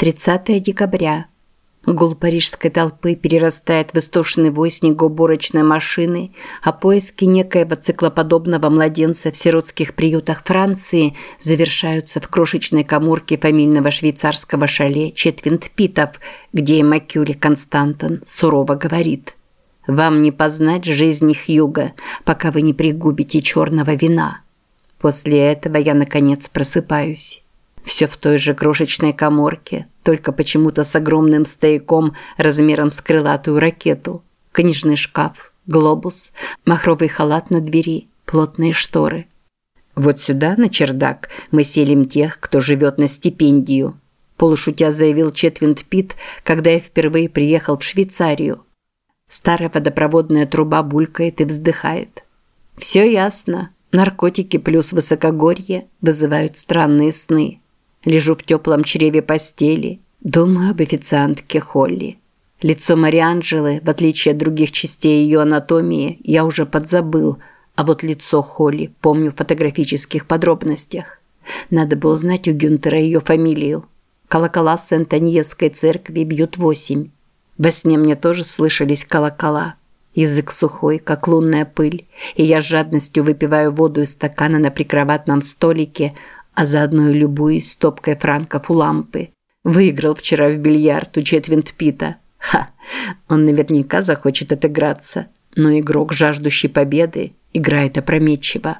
30 декабря. Гул парижской толпы перерастает в истошный вой снегоуборочной машины, а поиски некоего циклоподобного младенца в сиротских приютах Франции завершаются в крошечной каморке фамильного швейцарского шале Четвинт Питов, где Макюри Константон сурово говорит «Вам не познать жизни Хьюга, пока вы не пригубите черного вина». После этого я, наконец, просыпаюсь. Все в той же крошечной коморке, только почему-то с огромным стояком размером с крылатую ракету. Книжный шкаф, глобус, махровый халат на двери, плотные шторы. Вот сюда, на чердак, мы селим тех, кто живет на стипендию. Полушутя заявил Четвинд Пит, когда я впервые приехал в Швейцарию. Старая водопроводная труба булькает и вздыхает. Все ясно. Наркотики плюс высокогорье вызывают странные сны. Лежу в теплом чреве постели, думаю об официантке Холли. Лицо Марианджелы, в отличие от других частей ее анатомии, я уже подзабыл, а вот лицо Холли помню в фотографических подробностях. Надо было узнать у Гюнтера ее фамилию. Колокола Сент-Аньесской церкви бьют восемь. Во сне мне тоже слышались колокола. Язык сухой, как лунная пыль, и я с жадностью выпиваю воду из стакана на прикроватном столике, а заодно и любуюсь стопкой франков у лампы. Выиграл вчера в бильярд у Четвинт Пита. Ха, он наверняка захочет отыграться, но игрок, жаждущий победы, играет опрометчиво.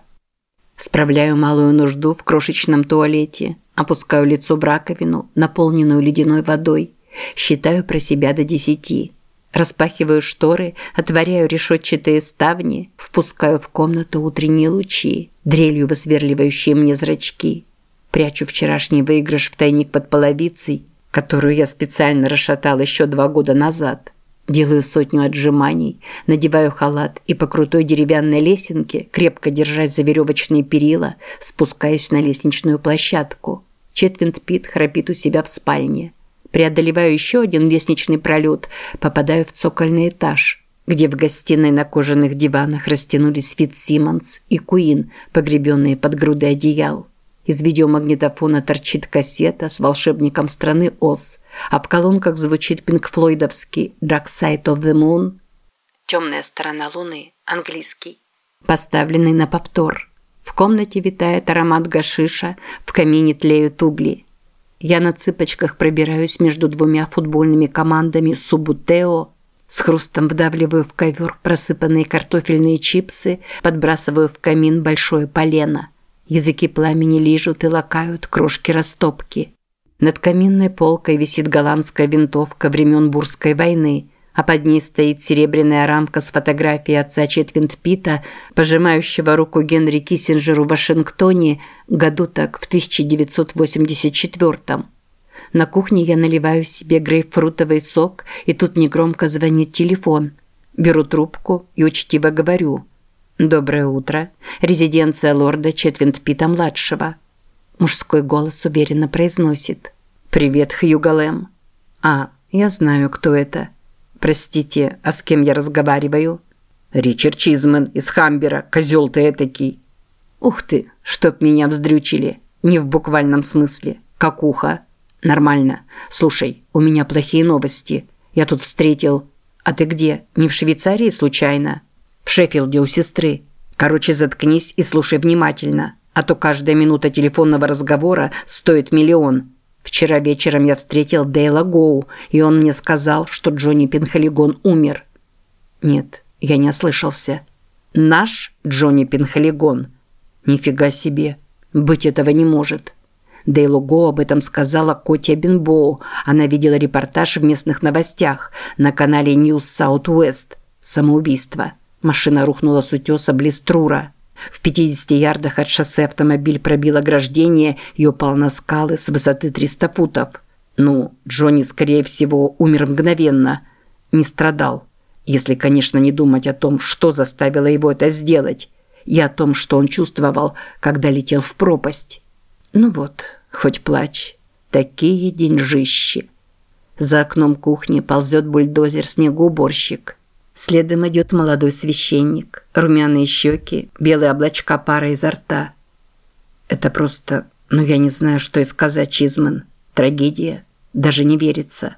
Справляю малую нужду в крошечном туалете, опускаю лицо в раковину, наполненную ледяной водой, считаю про себя до десяти. Распахиваю шторы, отворяю решетчатые ставни, впускаю в комнату утренние лучи, дрелью высверливающие мне зрачки. Прячу вчерашний выигрыш в тайник под половицей, которую я специально расшатал еще два года назад. Делаю сотню отжиманий, надеваю халат и по крутой деревянной лесенке, крепко держась за веревочные перила, спускаюсь на лестничную площадку. Четвинт Пит храпит у себя в спальне. Преодолеваю еще один лестничный пролет, попадаю в цокольный этаж, где в гостиной на кожаных диванах растянулись Фитц Симмонс и Куин, погребенные под грудой одеял. Из видеомагнитофона торчит кассета с волшебником страны Оз, а в колонках звучит пинкфлойдовский «Dark Side of the Moon» «Темная сторона Луны», английский, поставленный на повтор. В комнате витает аромат гашиша, в камине тлеют угли – я на цыпочках пробираюсь между двумя футбольными командами Субутео, с хрустом вдавливаю в ковер просыпанные картофельные чипсы, подбрасываю в камин большое полено. Языки пламени лижут и лакают крошки растопки. Над каминной полкой висит голландская винтовка времен Бурской войны – а под ней стоит серебряная рамка с фотографией отца Четвинт Пита, пожимающего руку Генри Киссинджеру в Вашингтоне, году так в 1984 -м. На кухне я наливаю себе грейпфрутовый сок, и тут негромко звонит телефон. Беру трубку и учтиво говорю. «Доброе утро. Резиденция лорда Четвинт Пита-младшего». Мужской голос уверенно произносит. «Привет, Хьюго Лэм». «А, я знаю, кто это». «Простите, а с кем я разговариваю?» «Ричард Чизмен из Хамбера, козел ты этакий». «Ух ты, чтоб меня вздрючили. Не в буквальном смысле. Как ухо». «Нормально. Слушай, у меня плохие новости. Я тут встретил...» «А ты где? Не в Швейцарии случайно?» «В Шеффилде у сестры. Короче, заткнись и слушай внимательно, а то каждая минута телефонного разговора стоит миллион». Вчера вечером я встретил Дейла Гоу, и он мне сказал, что Джонни Пинхолигон умер. Нет, я не ослышался. Наш Джонни Пинхолигон. Нифига себе. Быть этого не может. Дейлу Гоу об этом сказала Котя Бенбоу. Она видела репортаж в местных новостях на канале News South West. Самоубийство. Машина рухнула с утеса близ Трура. В 50 ярдах от шоссе автомобиль пробил ограждение и упал на скалы с высоты 300 футов. Ну, Джонни, скорее всего, умер мгновенно. Не страдал. Если, конечно, не думать о том, что заставило его это сделать. И о том, что он чувствовал, когда летел в пропасть. Ну вот, хоть плачь. Такие деньжищи. За окном кухни ползет бульдозер-снегоуборщик. Следом идет молодой священник, румяные щеки, белые облачка пара изо рта. Это просто, ну я не знаю, что и сказать, Чизман. Трагедия. Даже не верится.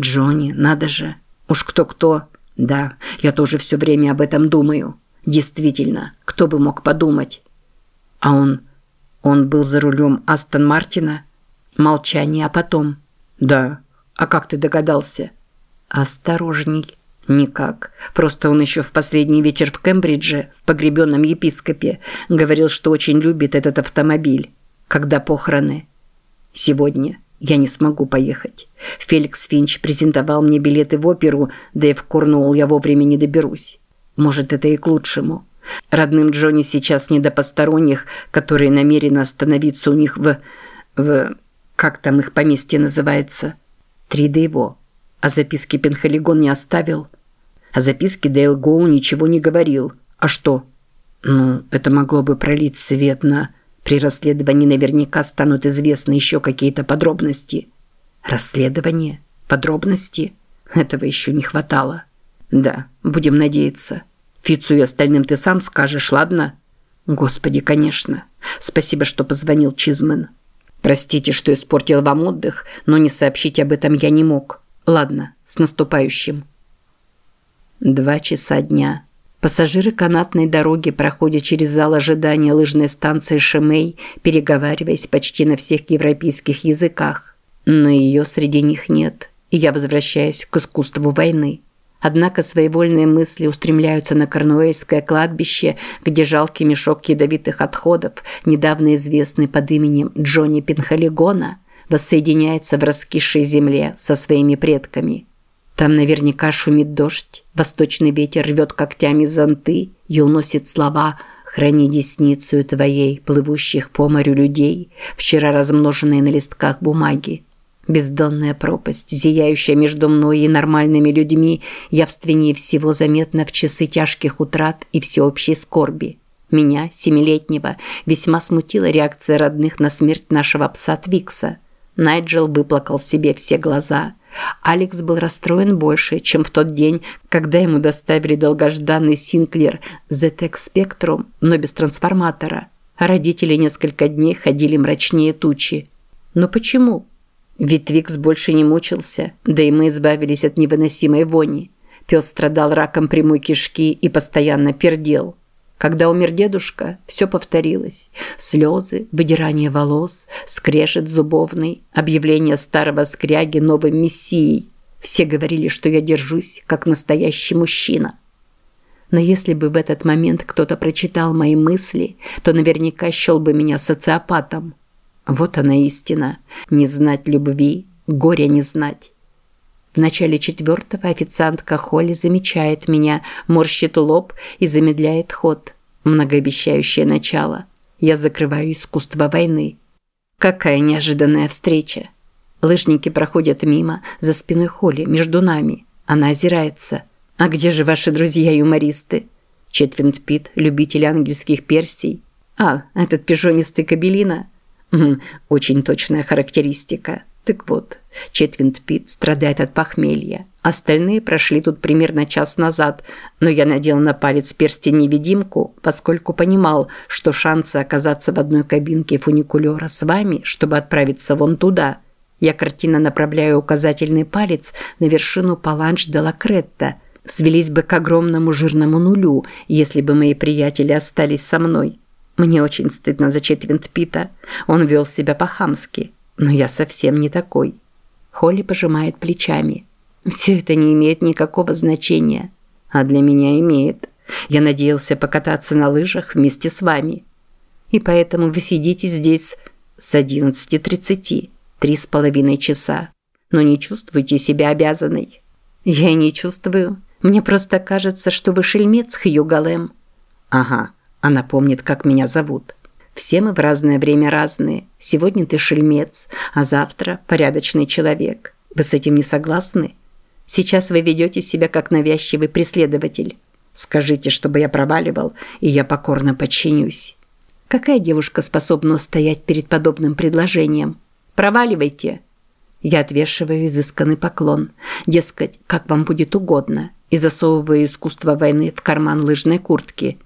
Джонни, надо же. Уж кто-кто. Да, я тоже все время об этом думаю. Действительно, кто бы мог подумать? А он... Он был за рулем Астон Мартина? Молчание, а потом... Да. А как ты догадался? Осторожней. Никак. Просто он еще в последний вечер в Кембридже, в погребенном епископе, говорил, что очень любит этот автомобиль. Когда похороны? Сегодня. Я не смогу поехать. Феликс Финч презентовал мне билеты в оперу, да и в Корнуолл я вовремя не доберусь. Может, это и к лучшему. Родным Джонни сейчас не до посторонних, которые намерены остановиться у них в... в... как там их поместье называется? Три до. А записки Пенхалигон не оставил. О записке Дейл Гоу ничего не говорил. А что? Ну, это могло бы пролить свет на... При расследовании наверняка станут известны еще какие-то подробности. Расследование? Подробности? Этого еще не хватало. Да, будем надеяться. Фицу и остальным ты сам скажешь, ладно? Господи, конечно. Спасибо, что позвонил Чизмен. Простите, что испортил вам отдых, но не сообщить об этом я не мог. Ладно, с наступающим. Два часа дня. Пассажиры канатной дороги проходят через зал ожидания лыжной станции Шемей, переговариваясь почти на всех европейских языках. Но ее среди них нет, и я возвращаюсь к искусству войны. Однако своевольные мысли устремляются на Корнуэльское кладбище, где жалкий мешок ядовитых отходов, недавно известный под именем Джонни Пинхалигона, воссоединяется в раскисшей земле со своими предками – там наверняка шумит дождь, восточный ветер рвет когтями зонты и уносит слова «Храни десницу твоей, плывущих по морю людей», вчера размноженные на листках бумаги. Бездонная пропасть, зияющая между мной и нормальными людьми, явственнее всего заметна в часы тяжких утрат и всеобщей скорби. Меня, семилетнего, весьма смутила реакция родных на смерть нашего пса Твикса. Найджел выплакал себе все глаза – Алекс был расстроен больше, чем в тот день, когда ему доставили долгожданный Синклер ZX Spectrum, но без трансформатора. Родители несколько дней ходили мрачнее тучи. Но почему? Ведь Твикс больше не мучился, да и мы избавились от невыносимой вони. Пес страдал раком прямой кишки и постоянно пердел. Когда умер дедушка, все повторилось. Слезы, выдирание волос, скрежет зубовный, объявление старого скряги новым мессией. Все говорили, что я держусь, как настоящий мужчина. Но если бы в этот момент кто-то прочитал мои мысли, то наверняка счел бы меня социопатом. Вот она истина. Не знать любви, горя не знать. В начале четвертого официантка Холли замечает меня, морщит лоб и замедляет ход. Многообещающее начало. Я закрываю искусство войны. Какая неожиданная встреча. Лыжники проходят мимо, за спиной Холли, между нами. Она озирается. «А где же ваши друзья-юмористы?» Четвинт Пит, любитель ангельских персий. «А, этот пижонистый кабелина?» «Очень точная характеристика. Так вот, Четвинт Пит страдает от похмелья. Остальные прошли тут примерно час назад, но я надел на палец перстень-невидимку, поскольку понимал, что шансы оказаться в одной кабинке фуникулера с вами, чтобы отправиться вон туда. Я картинно направляю указательный палец на вершину Паланж де ла Кретта. Свелись бы к огромному жирному нулю, если бы мои приятели остались со мной. Мне очень стыдно за Четвинт Пита. Он вел себя по-хамски. Но я совсем не такой. Холли пожимает плечами. Все это не имеет никакого значения. А для меня имеет. Я надеялся покататься на лыжах вместе с вами. И поэтому вы сидите здесь с 11.30, три с половиной часа. Но не чувствуете себя обязанной. Я не чувствую. Мне просто кажется, что вы шельмец, Хью Галем. Ага, она помнит, как меня зовут. Все мы в разное время разные. Сегодня ты шельмец, а завтра порядочный человек. Вы с этим не согласны? Сейчас вы ведете себя как навязчивый преследователь. Скажите, чтобы я проваливал, и я покорно подчинюсь. Какая девушка способна стоять перед подобным предложением? Проваливайте. Я отвешиваю изысканный поклон. Дескать, как вам будет угодно. И засовываю искусство войны в карман лыжной куртки.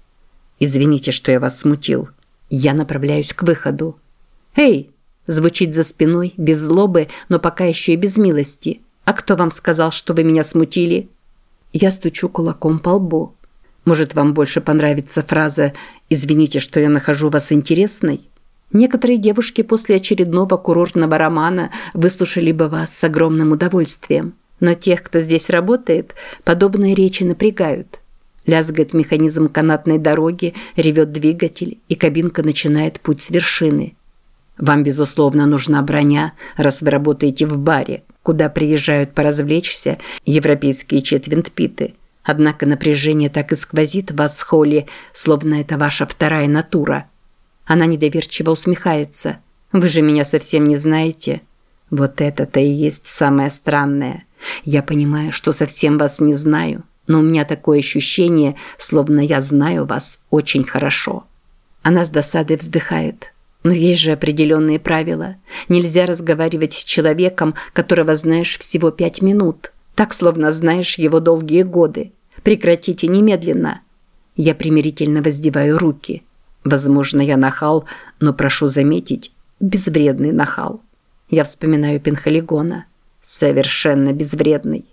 Извините, что я вас смутил. Я направляюсь к выходу. «Эй, Звучит за спиной, без злобы, но пока еще и без милости. А кто вам сказал, что вы меня смутили? Я стучу кулаком по лбу. Может, вам больше понравится фраза «Извините, что я нахожу вас интересной»? Некоторые девушки после очередного курортного романа выслушали бы вас с огромным удовольствием. Но тех, кто здесь работает, подобные речи напрягают. Лязгает механизм канатной дороги, ревет двигатель, и кабинка начинает путь с вершины. Вам, безусловно, нужна броня, раз вы работаете в баре, куда приезжают поразвлечься европейские четвертьпиты. Однако напряжение так и сквозит вас, Холли, словно это ваша вторая натура. Она недоверчиво усмехается. «Вы же меня совсем не знаете». Вот это-то и есть самое странное. Я понимаю, что совсем вас не знаю, но у меня такое ощущение, словно я знаю вас очень хорошо. Она с досадой вздыхает. Но есть же определенные правила. Нельзя разговаривать с человеком, которого знаешь всего пять минут. Так, словно знаешь его долгие годы. Прекратите немедленно. Я примирительно воздеваю руки. Возможно, я нахал, но прошу заметить, безвредный нахал. Я вспоминаю Пенхалигона. Совершенно безвредный.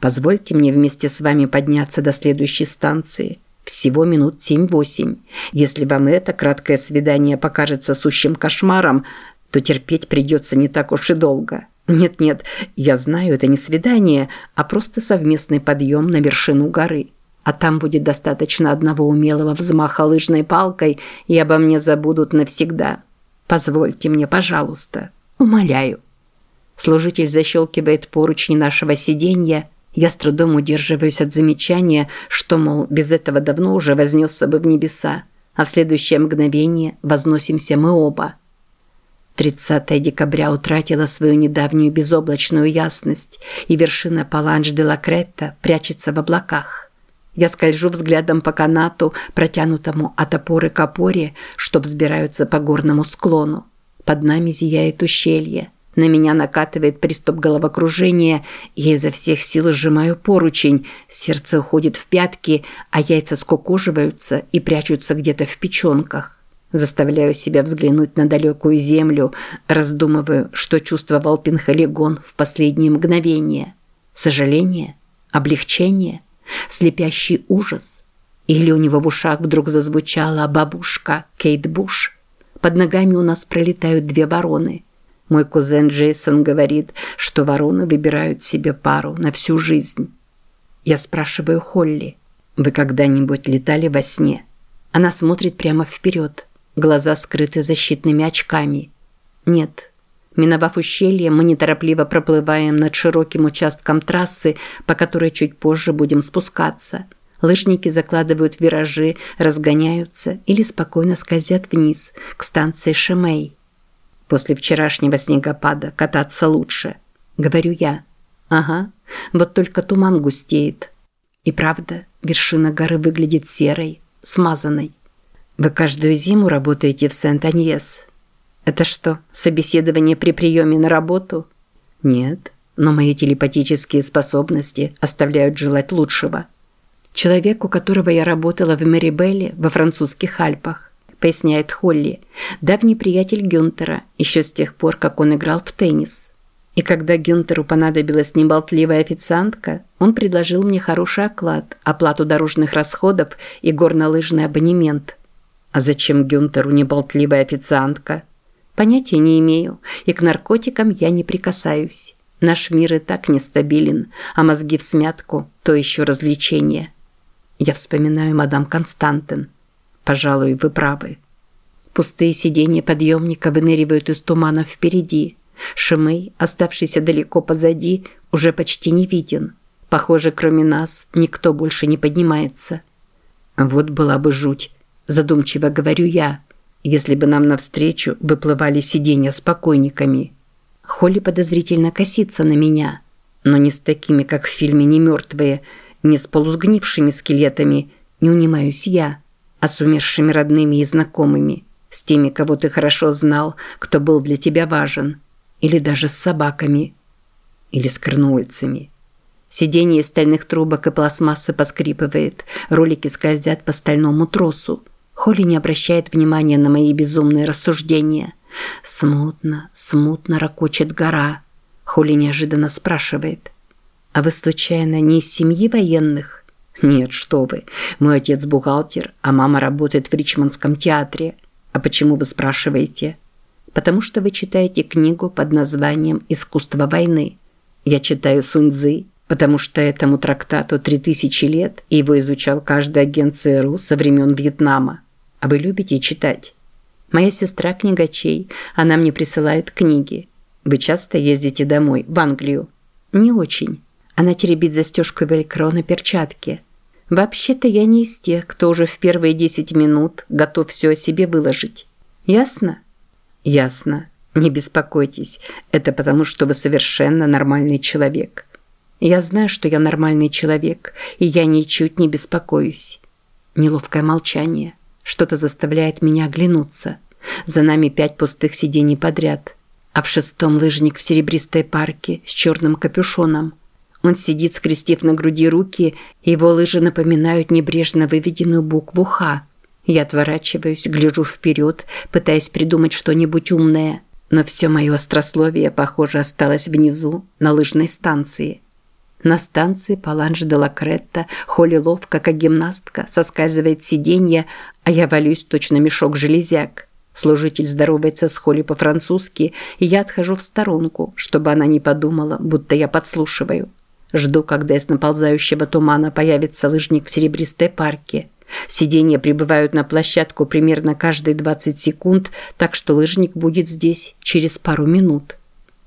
Позвольте мне вместе с вами подняться до следующей станции. Всего минут семь-восемь. Если вам это краткое свидание покажется сущим кошмаром, то терпеть придется не так уж и долго. Нет-нет, я знаю, это не свидание, а просто совместный подъем на вершину горы. А там будет достаточно одного умелого взмаха лыжной палкой, и обо мне забудут навсегда. Позвольте мне, пожалуйста. Умоляю. Служитель защелкивает поручни нашего сиденья. Я с трудом удерживаюсь от замечания, что, мол, без этого давно уже вознесся бы в небеса, а в следующее мгновение возносимся мы оба. 30 декабря утратила свою недавнюю безоблачную ясность, и вершина Паланж-де-Ла-Кретта прячется в облаках. Я скольжу взглядом по канату, протянутому от опоры к опоре, что взбираются по горному склону. Под нами зияет ущелье. На меня накатывает приступ головокружения, я изо всех сил сжимаю поручень, сердце уходит в пятки, а яйца скукоживаются и прячутся где-то в печенках. Заставляю себя взглянуть на далекую землю, раздумываю, что чувствовал Пинхалигон в последние мгновения. Сожаление? Облегчение? Слепящий ужас? Или у него в ушах вдруг зазвучала бабушка Кейт Буш? Под ногами у нас пролетают две вороны. Мой кузен Джейсон говорит, что вороны выбирают себе пару на всю жизнь. Я спрашиваю Холли, вы когда-нибудь летали во сне? Она смотрит прямо вперед. Глаза скрыты защитными очками. Нет. Миновав ущелье, мы неторопливо проплываем над широким участком трассы, по которой чуть позже будем спускаться. Лыжники закладывают виражи, разгоняются или спокойно скользят вниз, к станции Шемей. После вчерашнего снегопада кататься лучше, говорю я. Ага, вот только туман густеет. И правда, вершина горы выглядит серой, смазанной. Вы каждую зиму работаете в Сент-Аньес? Это что, собеседование при приеме на работу? Нет, но мои телепатические способности оставляют желать лучшего. Человек, у которого я работала в Мэрибелле во французских Альпах, поясняет Холли, давний приятель Гюнтера, еще с тех пор, как он играл в теннис. И когда Гюнтеру понадобилась неболтливая официантка, он предложил мне хороший оклад, оплату дорожных расходов и горнолыжный абонемент. А зачем Гюнтеру неболтливая официантка? Понятия не имею, и к наркотикам я не прикасаюсь. Наш мир и так нестабилен, а мозги в смятку – то еще развлечение. Я вспоминаю мадам Константин. Пожалуй, вы правы. Пустые сиденья подъемника выныривают из тумана впереди. Шимей, оставшийся далеко позади, уже почти не виден. Похоже, кроме нас, никто больше не поднимается. Вот была бы жуть, задумчиво говорю я, если бы нам навстречу выплывали сиденья с покойниками. Холли подозрительно косится на меня, но не с такими, как в фильме «Не мертвые», не с полусгнившими скелетами, не унимаюсь я, а с умершими родными и знакомыми, с теми, кого ты хорошо знал, кто был для тебя важен, или даже с собаками, или с крнульцами. Сиденье из стальных трубок и пластмассы поскрипывает, ролики скользят по стальному тросу – Холли не обращает внимания на мои безумные рассуждения. Смутно, смутно ракочет гора. Холли неожиданно спрашивает. «А вы, случайно, не из семьи военных?» «Нет, что вы. Мой отец бухгалтер, а мама работает в Ричмондском театре. А почему вы спрашиваете?» «Потому что вы читаете книгу под названием «Искусство войны». Я читаю Суньцзы, потому что этому трактату 3000 лет, и его изучал каждый агент ЦРУ со времен Вьетнама. А вы любите читать? Моя сестра книгачей, она мне присылает книги. Вы часто ездите домой, в Англию? Не очень. Она теребит застежку велькро на перчатке. Вообще-то я не из тех, кто уже в первые 10 минут готов все о себе выложить. Ясно? Ясно. Не беспокойтесь. Это потому, что вы совершенно нормальный человек. Я знаю, что я нормальный человек, и я ничуть не беспокоюсь. Неловкое молчание. Что-то заставляет меня оглянуться. За нами пять пустых сидений подряд. А в шестом лыжник в серебристой парке с черным капюшоном. Он сидит, скрестив на груди руки, его лыжи напоминают небрежно выведенную букву «Х». Я отворачиваюсь, гляжу вперед, пытаясь придумать что-нибудь умное. Но все мое острословие, похоже, осталось внизу, на лыжной станции. На станции Паланж де ла Кретта Холли ловко, как гимнастка, соскальзывает сиденье, а я валюсь точно мешок железяк. Служитель здоровается с Холли по-французски, и я отхожу в сторонку, чтобы она не подумала, будто я подслушиваю. Жду, когда из наползающего тумана появится лыжник в серебристой парке. Сиденья прибывают на площадку примерно каждые 20 секунд, так что лыжник будет здесь через пару минут.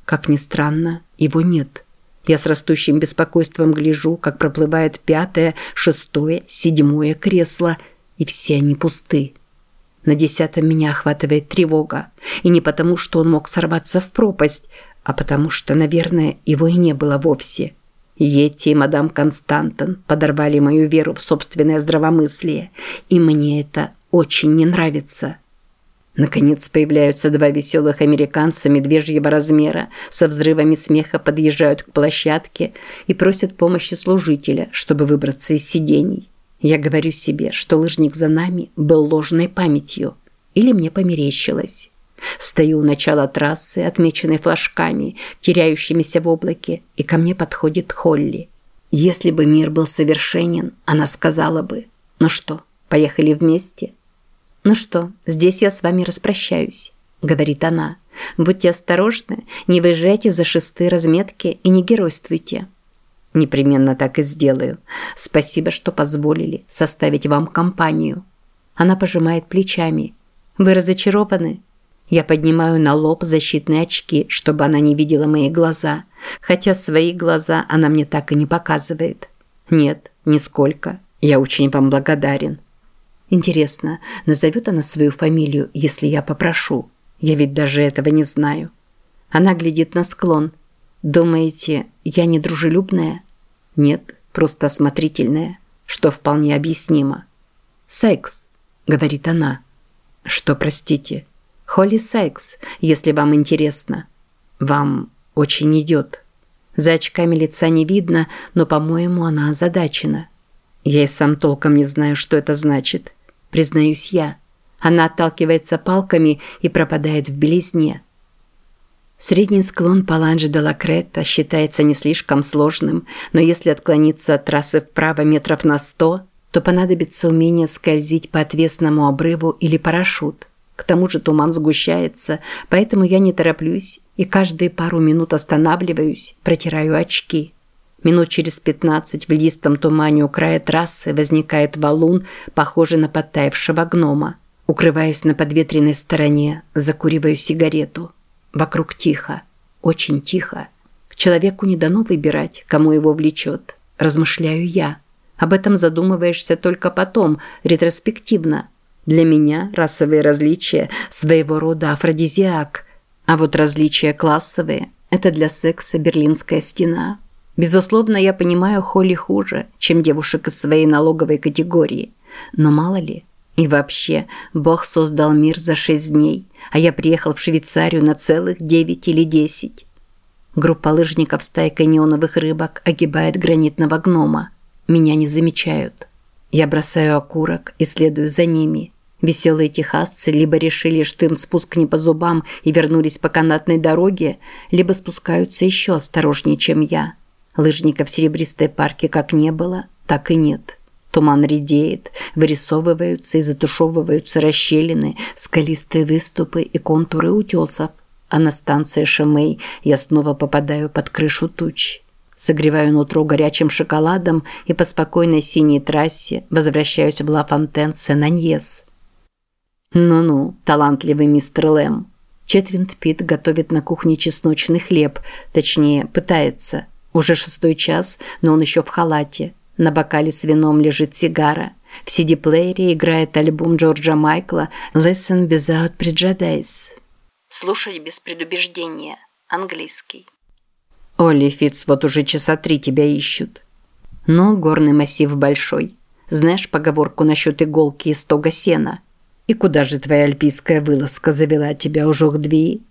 Как ни странно, его нет. Я с растущим беспокойством гляжу, как проплывает пятое, шестое, седьмое кресло, и все они пусты. На десятом меня охватывает тревога. И не потому, что он мог сорваться в пропасть, а потому что, наверное, его и не было вовсе. Йетти и мадам Константон подорвали мою веру в собственное здравомыслие, и мне это очень не нравится. Наконец появляются два веселых американца медвежьего размера, со взрывами смеха подъезжают к площадке и просят помощи служителя, чтобы выбраться из сидений. Я говорю себе, что лыжник за нами был ложной памятью. Или мне померещилось. Стою у начала трассы, отмеченной флажками, теряющимися в облаке, и ко мне подходит Холли. Если бы мир был совершенен, она сказала бы, ну что, поехали вместе? Ну что, здесь я с вами распрощаюсь, говорит она. Будьте осторожны, не выезжайте за шесты разметки и не геройствуйте. Непременно так и сделаю. Спасибо, что позволили составить вам компанию. Она пожимает плечами. Вы разочарованы? Я поднимаю на лоб защитные очки, чтобы она не видела мои глаза, хотя свои глаза она мне так и не показывает. Нет, нисколько. Я очень вам благодарен. Интересно, назовет она свою фамилию, если я попрошу? Я ведь даже этого не знаю. Она глядит на склон. Думаете, я не дружелюбная? Нет, просто осмотрительная, что вполне объяснимо. Секс, говорит она. Что, простите? Холли Сайкс, если вам интересно. Вам очень идет. За очками лица не видно, но, по-моему, она озадачена. Я и сам толком не знаю, что это значит. Признаюсь я. Она отталкивается палками и пропадает в белизне. Средний склон Паланджи де ла Крета считается не слишком сложным, но если отклониться от трассы вправо метров на сто, то понадобится умение скользить по отвесному обрыву или парашют. К тому же туман сгущается, поэтому я не тороплюсь и каждые пару минут останавливаюсь, протираю очки. Минут через пятнадцать в листом тумане у края трассы возникает валун, похожий на подтаявшего гнома. Укрываюсь на подветренной стороне, закуриваю сигарету. Вокруг тихо, очень тихо. Человеку не дано выбирать, кому его влечет. Размышляю я. Об этом задумываешься только потом, ретроспективно – для меня расовые различия своего рода афродизиак, а вот различия классовые – это для секса берлинская стена. Безусловно, я понимаю Холли хуже, чем девушек из своей налоговой категории. Но мало ли. И вообще, Бог создал мир за шесть дней, а я приехал в Швейцарию на целых девять или десять. Группа лыжников с тайкой неоновых рыбок огибает гранитного гнома. Меня не замечают. Я бросаю окурок и следую за ними. Веселые техасцы либо решили, что им спуск не по зубам и вернулись по канатной дороге, либо спускаются еще осторожнее, чем я. Лыжников в серебристой парке как не было, так и нет. Туман редеет, вырисовываются и затушевываются расщелины, скалистые выступы и контуры утесов. А на станции Шемей я снова попадаю под крышу туч. Согреваю нутро горячим шоколадом и по спокойной синей трассе возвращаюсь в Ла Фонтен Сен-Аньес. Ну-ну, талантливый мистер Лэм. Четвинт Пит готовит на кухне чесночный хлеб, точнее, пытается. Уже шестой час, но он еще в халате. На бокале с вином лежит сигара. В CD-плеере играет альбом Джорджа Майкла «Listen Without Prejudice». Слушай без предубеждения. Английский. Олли Фитц, вот уже часа три тебя ищут. Но горный массив большой. Знаешь поговорку насчет иголки и стога сена – и куда же твоя альпийская вылазка завела тебя, ужух Двии?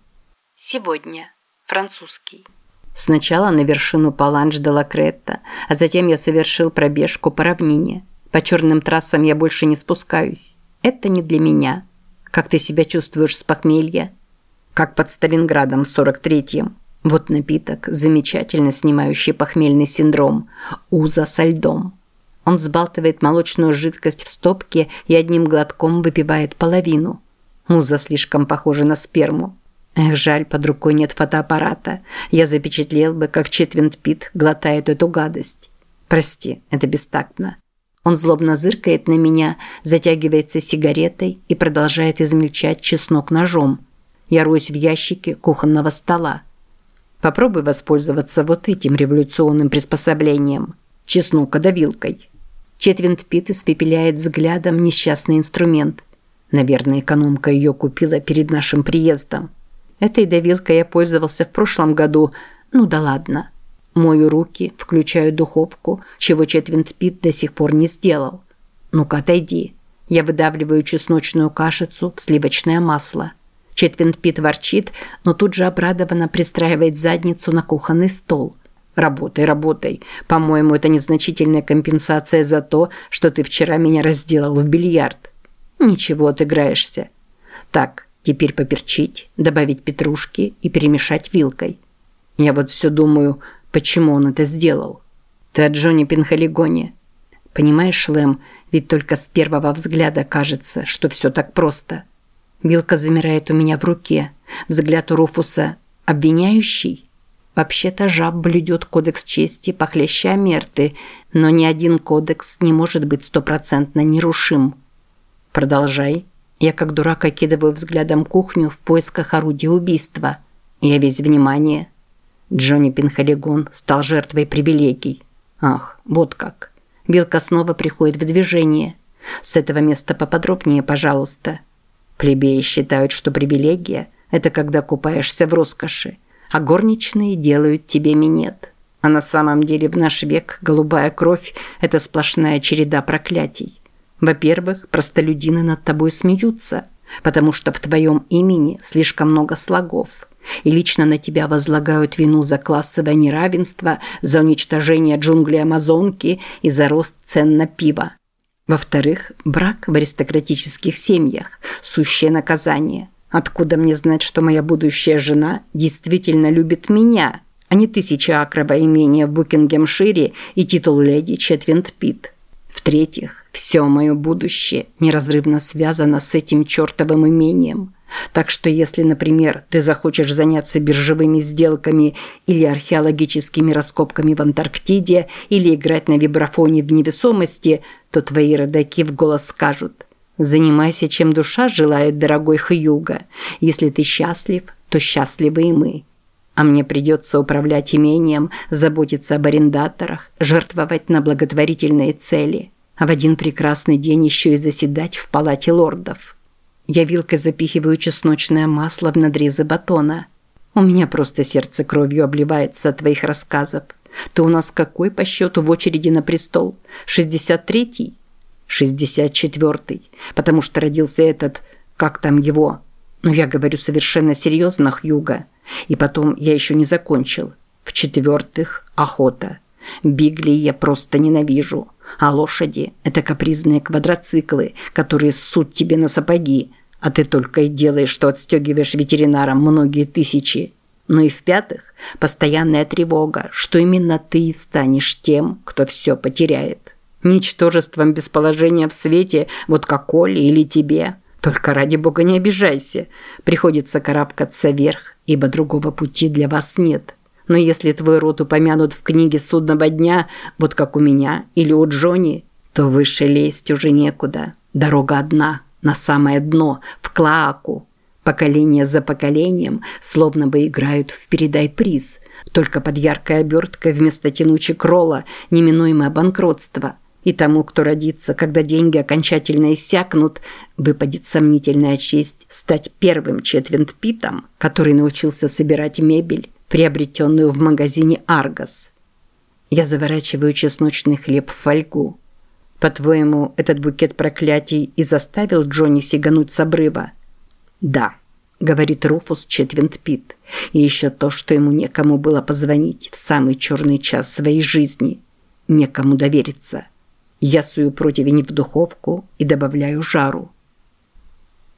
Сегодня. Французский. Сначала на вершину Паланж де ла Кретта, а затем я совершил пробежку по равнине. По черным трассам я больше не спускаюсь. Это не для меня. Как ты себя чувствуешь с похмелья? Как под Сталинградом в 43-м. Вот напиток, замечательно снимающий похмельный синдром. Уза со льдом. Он взбалтывает молочную жидкость в стопке и одним глотком выпивает половину. Муза слишком похожа на сперму. Эх, жаль, под рукой нет фотоаппарата. Я запечатлел бы, как Четвинт Пит глотает эту гадость. Прости, это бестактно. Он злобно зыркает на меня, затягивается сигаретой и продолжает измельчать чеснок ножом. Я роюсь в ящике кухонного стола. Попробуй воспользоваться вот этим революционным приспособлением. Чеснокодавилкой. Четвинт Пит испепеляет взглядом несчастный инструмент. Наверное, экономка ее купила перед нашим приездом. Этой давилкой я пользовался в прошлом году. Ну да ладно. Мою руки, включаю духовку, чего Четвинт Пит до сих пор не сделал. Ну-ка, отойди. Я выдавливаю чесночную кашицу в сливочное масло. Четвинт Пит ворчит, но тут же обрадованно пристраивает задницу на кухонный стол. Работай, работай. По-моему, это незначительная компенсация за то, что ты вчера меня разделал в бильярд. Ничего, отыграешься. Так, теперь поперчить, добавить петрушки и перемешать вилкой. Я вот все думаю, почему он это сделал. Ты о Джонни Пинхалигоне. Понимаешь, Лэм, ведь только с первого взгляда кажется, что все так просто. Вилка замирает у меня в руке. Взгляд у Руфуса обвиняющий – Вообще-то жаб блюдет кодекс чести похлеще Амерты, но ни один кодекс не может быть стопроцентно нерушим. Продолжай. Я как дурак окидываю взглядом кухню в поисках орудия убийства. Я весь внимание. Джонни Пинхалигон стал жертвой привилегий. Ах, вот как. Вилка снова приходит в движение. С этого места поподробнее, пожалуйста. Плебеи считают, что привилегия – это когда купаешься в роскоши а горничные делают тебе минет. А на самом деле в наш век голубая кровь – это сплошная череда проклятий. Во-первых, простолюдины над тобой смеются, потому что в твоем имени слишком много слогов. И лично на тебя возлагают вину за классовое неравенство, за уничтожение джунглей Амазонки и за рост цен на пиво. Во-вторых, брак в аристократических семьях – сущее наказание – Откуда мне знать, что моя будущая жена действительно любит меня, а не тысячи акрова имения в Букингемшире и титул леди Четвинт Пит? В-третьих, все мое будущее неразрывно связано с этим чертовым имением. Так что если, например, ты захочешь заняться биржевыми сделками или археологическими раскопками в Антарктиде или играть на вибрафоне в невесомости, то твои родаки в голос скажут – Занимайся, чем душа желает, дорогой Хьюга. Если ты счастлив, то счастливы и мы. А мне придется управлять имением, заботиться об арендаторах, жертвовать на благотворительные цели. А в один прекрасный день еще и заседать в палате лордов. Я вилкой запихиваю чесночное масло в надрезы батона. У меня просто сердце кровью обливается от твоих рассказов. Ты у нас какой по счету в очереди на престол? 63-й? 64-й, потому что родился этот, как там его. Но я говорю совершенно серьезно, Хьюга. И потом я еще не закончил. В-четвертых, охота. Бигли я просто ненавижу. А лошади – это капризные квадроциклы, которые ссут тебе на сапоги, а ты только и делаешь, что отстегиваешь ветеринарам многие тысячи. Ну и в-пятых, постоянная тревога, что именно ты станешь тем, кто все потеряет. Ничтожеством без положения в свете, вот как Оле или тебе. Только ради бога не обижайся. Приходится карабкаться вверх, ибо другого пути для вас нет. Но если твой род упомянут в книге судного дня, вот как у меня или у Джонни, то выше лезть уже некуда. Дорога одна, на самое дно, в Клааку. Поколение за поколением словно бы играют в «передай приз», только под яркой оберткой вместо тянучек кролла неминуемое банкротство. И тому, кто родится, когда деньги окончательно иссякнут, выпадет сомнительная честь стать первым четвинт-питом, который научился собирать мебель, приобретенную в магазине «Аргос». Я заворачиваю чесночный хлеб в фольгу. По-твоему, этот букет проклятий и заставил Джонни сигануть с обрыва? Да, говорит Руфус Четвинт-Пит. И еще то, что ему некому было позвонить в самый черный час своей жизни. Некому довериться. Я сую противень в духовку и добавляю жару.